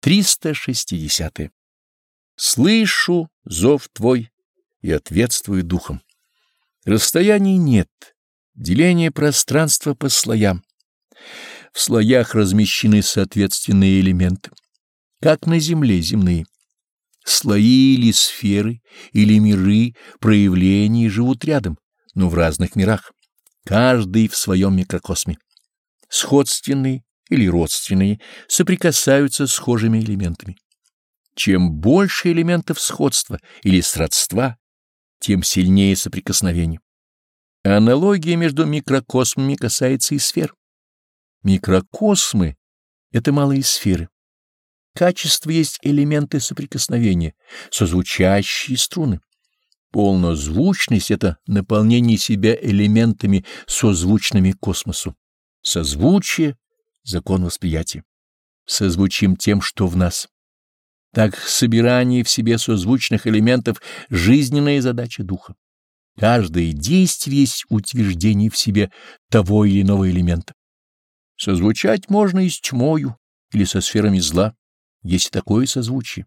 360. Слышу зов твой и ответствую духом. Расстояний нет, деление пространства по слоям. В слоях размещены соответственные элементы, как на Земле земные. Слои или сферы, или миры, проявления живут рядом, но в разных мирах, каждый в своем микрокосме. Сходственные или родственные соприкасаются с схожими элементами. Чем больше элементов сходства или сродства, тем сильнее соприкосновение. Аналогия между микрокосмами касается и сфер. Микрокосмы — это малые сферы. Качество есть элементы соприкосновения, созвучащие струны. Полнозвучность — это наполнение себя элементами, созвучными космосу. Созвучие — закон восприятия. Созвучим тем, что в нас. Так собирание в себе созвучных элементов — жизненная задача духа. Каждое действие есть утверждение в себе того или иного элемента. Созвучать можно и с тьмою, или со сферами зла, есть такое созвучие.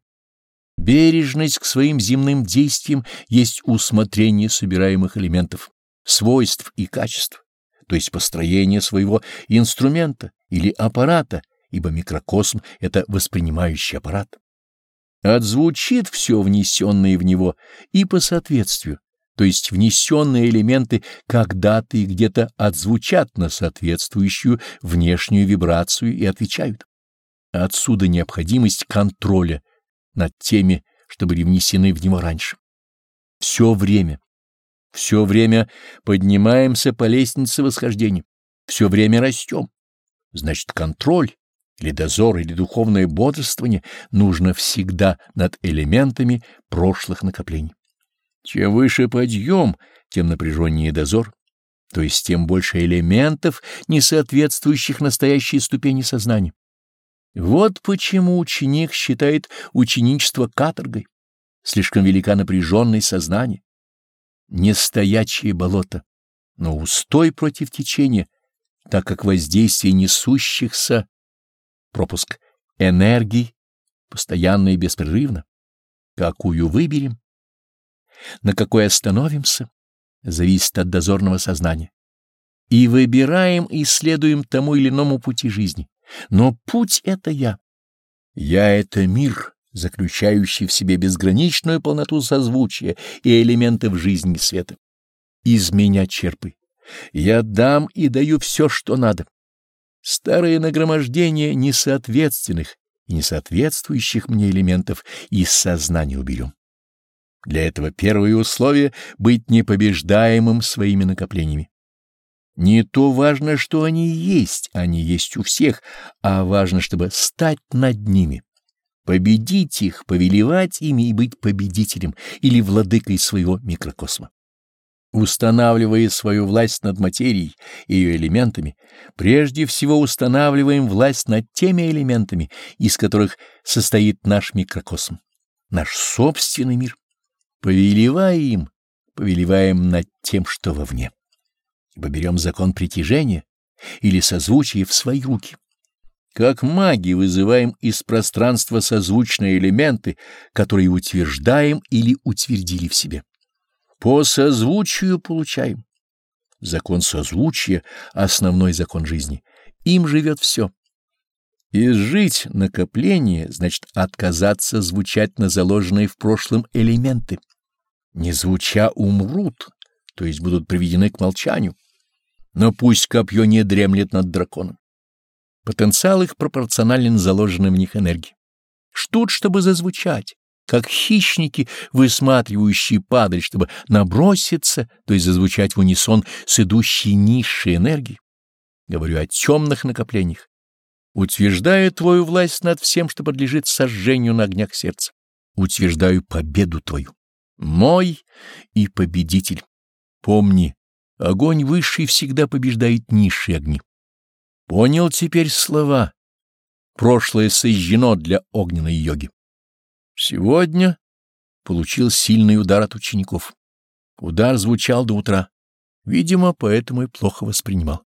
Бережность к своим земным действиям есть усмотрение собираемых элементов, свойств и качеств, то есть построение своего инструмента или аппарата, ибо микрокосм — это воспринимающий аппарат. Отзвучит все внесенное в него и по соответствию, то есть внесенные элементы когда-то и где-то отзвучат на соответствующую внешнюю вибрацию и отвечают. Отсюда необходимость контроля над теми, что были внесены в него раньше. Все время, все время поднимаемся по лестнице восхождения, все время растем. Значит, контроль или дозор, или духовное бодрствование нужно всегда над элементами прошлых накоплений. Чем выше подъем, тем напряженнее дозор, то есть тем больше элементов, не соответствующих настоящей ступени сознания. Вот почему ученик считает ученичество каторгой. Слишком велика напряженность сознания. Не стоячее болото, но устой против течения, так как воздействие несущихся пропуск энергий постоянно и беспрерывно. Какую выберем? На какой остановимся? Зависит от дозорного сознания. И выбираем и следуем тому или иному пути жизни. Но путь — это я. Я — это мир, заключающий в себе безграничную полноту созвучия и элементов жизни света. Из меня черпай. Я дам и даю все, что надо старое нагромождение несоответственных и несоответствующих мне элементов из сознания уберем. Для этого первое условие — быть непобеждаемым своими накоплениями. Не то важно, что они есть, они есть у всех, а важно, чтобы стать над ними, победить их, повелевать ими и быть победителем или владыкой своего микрокосма. Устанавливая свою власть над материей и ее элементами, прежде всего устанавливаем власть над теми элементами, из которых состоит наш микрокосм, наш собственный мир. Повелевая им, повелеваем над тем, что вовне. Ибо берем закон притяжения или созвучия в свои руки. Как маги вызываем из пространства созвучные элементы, которые утверждаем или утвердили в себе. По созвучию получаем. Закон созвучия — основной закон жизни. Им живет все. Изжить накопление значит отказаться звучать на заложенные в прошлом элементы. Не звуча умрут, то есть будут приведены к молчанию. Но пусть копье не дремлет над драконом. Потенциал их пропорционален заложенной в них энергии. Ждут, чтобы зазвучать как хищники, высматривающие падаль, чтобы наброситься, то есть зазвучать в унисон с идущей низшей энергией. Говорю о темных накоплениях. Утверждаю твою власть над всем, что подлежит сожжению на огнях сердца. Утверждаю победу твою. Мой и победитель. Помни, огонь высший всегда побеждает низшие огни. Понял теперь слова. Прошлое сожжено для огненной йоги. Сегодня получил сильный удар от учеников. Удар звучал до утра. Видимо, поэтому и плохо воспринимал.